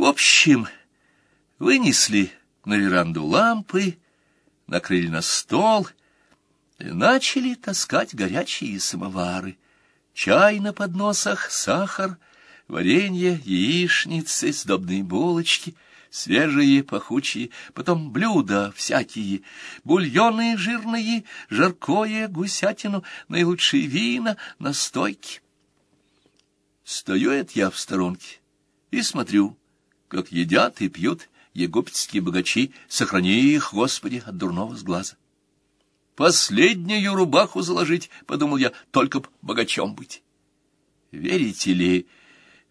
В общем, вынесли на веранду лампы, накрыли на стол и начали таскать горячие самовары. Чай на подносах, сахар, варенье, яичницы, сдобные булочки — свежие, пахучие, потом блюда всякие, бульоны жирные, жаркое, гусятину, наилучшие вина, настойки. Стою это я в сторонке и смотрю, как едят и пьют египетские богачи, сохрани их, Господи, от дурного сглаза. Последнюю рубаху заложить, — подумал я, — только б богачом быть. Верите ли,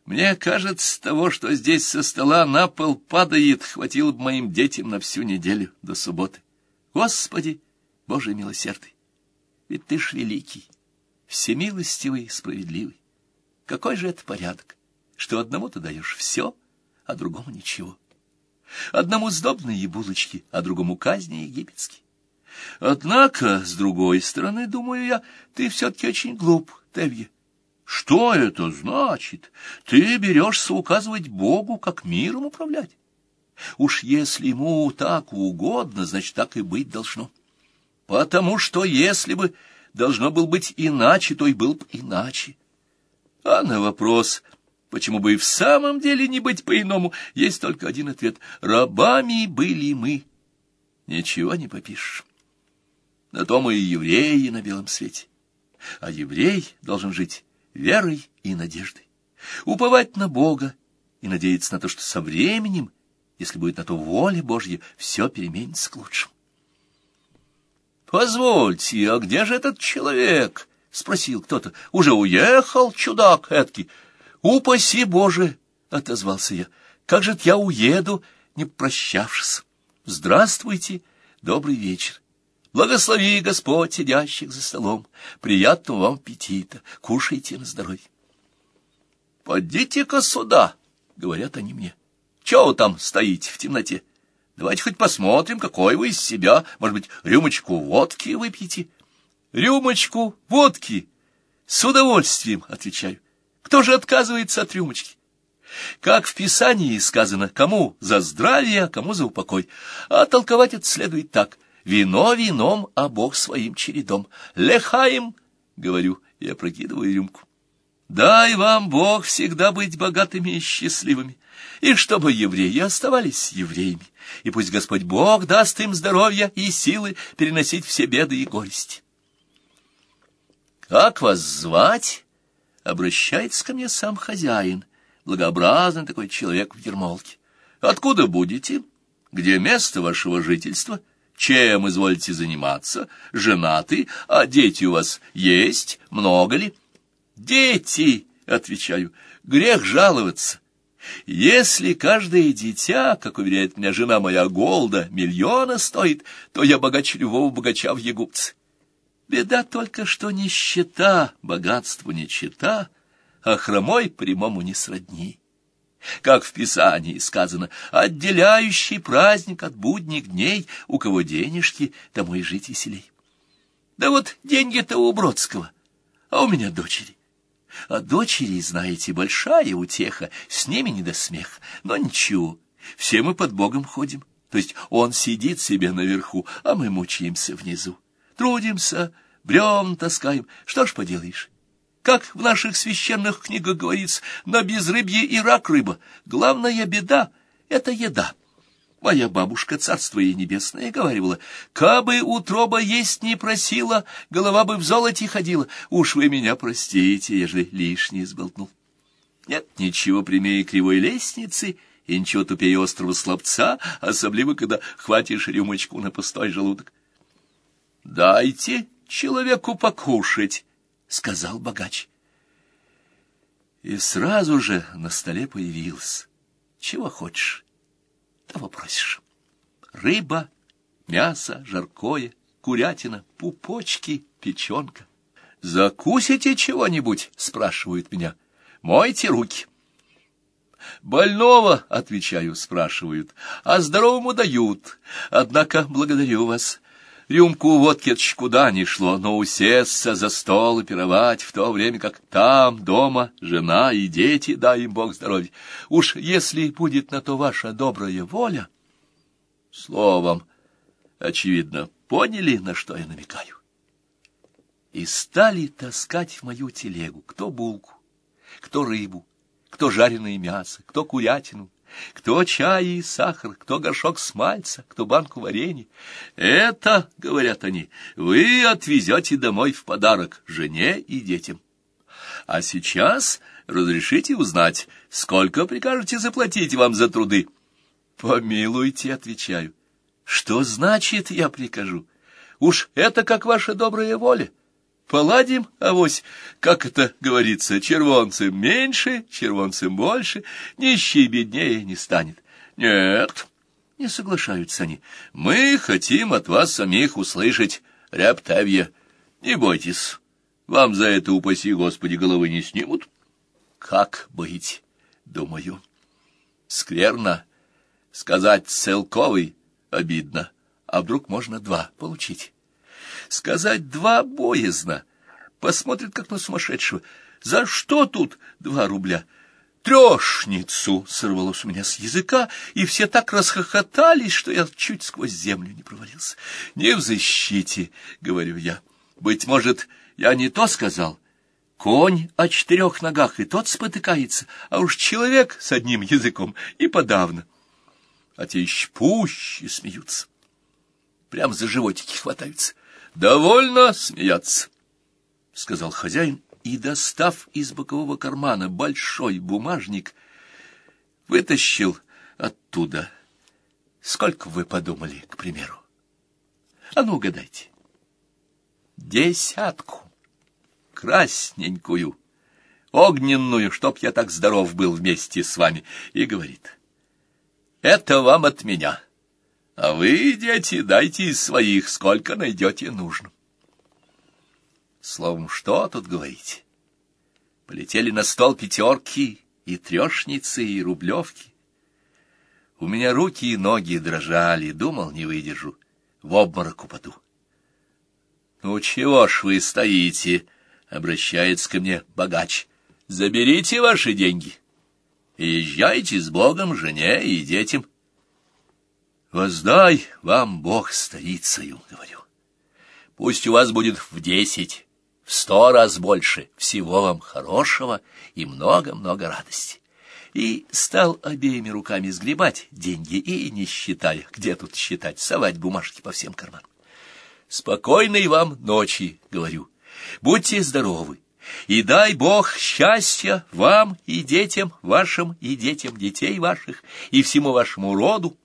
мне кажется, того, что здесь со стола на пол падает, хватило бы моим детям на всю неделю до субботы. Господи, Боже милосердный, ведь ты ж великий, всемилостивый и справедливый. Какой же это порядок, что одному ты даешь все, а другому ничего. Одному сдобные булочки, а другому казни египетские. Однако, с другой стороны, думаю я, ты все-таки очень глуп, Тевье. Что это значит? Ты берешься указывать Богу, как миром управлять. Уж если ему так угодно, значит, так и быть должно. Потому что если бы должно было быть иначе, то и был бы иначе. А на вопрос, почему бы и в самом деле не быть по-иному, есть только один ответ. Рабами были мы. Ничего не попишешь. На том и евреи на белом свете. А еврей должен жить верой и надеждой, уповать на Бога и надеяться на то, что со временем, если будет на то воля Божья, все переменится к лучшему. «Позвольте, а где же этот человек?» — спросил кто-то. «Уже уехал, чудак эдакий?» «Упаси Боже!» — отозвался я. «Как же я уеду, не прощавшись? Здравствуйте, добрый вечер!» Благослови, Господь, сидящих за столом. Приятного вам аппетита. Кушайте на здоровье. «Подите-ка сюда», — говорят они мне. «Чего там стоите в темноте? Давайте хоть посмотрим, какой вы из себя. Может быть, рюмочку водки выпьете?» «Рюмочку водки?» «С удовольствием», — отвечаю. «Кто же отказывается от рюмочки?» Как в Писании сказано, кому за здравие, а кому за упокой. А толковать это следует так — Вино вином, а Бог своим чередом. Лехаем, говорю, и опрокидываю рюмку. Дай вам, Бог, всегда быть богатыми и счастливыми, и чтобы евреи оставались евреями, и пусть Господь Бог даст им здоровья и силы переносить все беды и горести. «Как вас звать?» — обращается ко мне сам хозяин, благообразный такой человек в ермолке. «Откуда будете? Где место вашего жительства?» Чем изволите заниматься? Женаты? А дети у вас есть? Много ли? Дети, отвечаю, грех жаловаться. Если каждое дитя, как уверяет меня жена моя Голда, миллиона стоит, то я богаче любого богача в Егупце. Беда только, что нищета, богатству не чета, а хромой прямому не сродни как в Писании сказано, отделяющий праздник от будних дней, у кого денежки, тому и жить веселей. Да вот деньги-то у Бродского, а у меня дочери. А дочери, знаете, большая утеха, с ними не до смеха, но ничего, все мы под Богом ходим, то есть он сидит себе наверху, а мы мучаемся внизу, трудимся, бревн таскаем, что ж поделаешь. Как в наших священных книгах говорится, на безрыбье и рак рыба. Главная беда — это еда. Моя бабушка, царство ей небесное, говорила, «Кабы утроба есть не просила, голова бы в золоте ходила. Уж вы меня простите, ежели лишнее сболтнул». Нет ничего прямее кривой лестницы и ничего тупее острого слабца, особливо, когда хватишь рюмочку на пустой желудок. «Дайте человеку покушать», — сказал богач. И сразу же на столе появился. Чего хочешь, того просишь. Рыба, мясо, жаркое, курятина, пупочки, печенка. «Закусите чего-нибудь?» — спрашивают меня. «Мойте руки». «Больного, — отвечаю, — спрашивают, а здоровому дают. Однако благодарю вас. Рюмку водки это куда ни шло, но усесться за стол и пировать в то время, как там, дома, жена и дети, дай им Бог здоровья. Уж если будет на то ваша добрая воля... Словом, очевидно, поняли, на что я намекаю. И стали таскать в мою телегу кто булку, кто рыбу, кто жареное мясо, кто курятину, кто чай и сахар, кто горшок с мальца, кто банку варенья. Это, говорят они, вы отвезете домой в подарок жене и детям. А сейчас разрешите узнать, сколько прикажете заплатить вам за труды. Помилуйте, отвечаю. Что значит я прикажу? Уж это как ваша добрая воля. Поладим, авось, как это говорится, червонцем меньше, червонцем больше, нищий беднее не станет. Нет, не соглашаются они. Мы хотим от вас самих услышать, Ряптавья. Не бойтесь, вам за это, упаси Господи, головы не снимут. Как быть, думаю. Скверно. Сказать целковый обидно, а вдруг можно два получить. Сказать два боязно. Посмотрит, как на сумасшедшего. За что тут два рубля? Трешницу сорвалось у меня с языка, и все так расхохотались, что я чуть сквозь землю не провалился. Не в защите, говорю я. Быть может, я не то сказал. Конь о четырех ногах, и тот спотыкается, а уж человек с одним языком и подавно. А те еще пуще смеются. Прям за животики хватаются. «Довольно смеяться», — сказал хозяин, и, достав из бокового кармана большой бумажник, вытащил оттуда. Сколько вы подумали, к примеру? А ну, угадайте. Десятку. Красненькую, огненную, чтоб я так здоров был вместе с вами, и говорит. Это вам от меня. — а вы, дети, дайте из своих, сколько найдете нужным. Словом, что тут говорить? Полетели на стол пятерки, и трешницы, и рублевки. У меня руки и ноги дрожали, думал, не выдержу, в обморок упаду. — Ну, чего ж вы стоите? — обращается ко мне богач. — Заберите ваши деньги. Езжайте с Богом жене и детям. — Воздай вам Бог старицею, говорю. Пусть у вас будет в десять, в сто раз больше всего вам хорошего и много-много радости. И стал обеими руками сгребать деньги и, не считая, где тут считать, совать бумажки по всем карманам. Спокойной вам ночи, говорю. Будьте здоровы. И дай Бог счастья вам и детям вашим, и детям детей ваших, и всему вашему роду,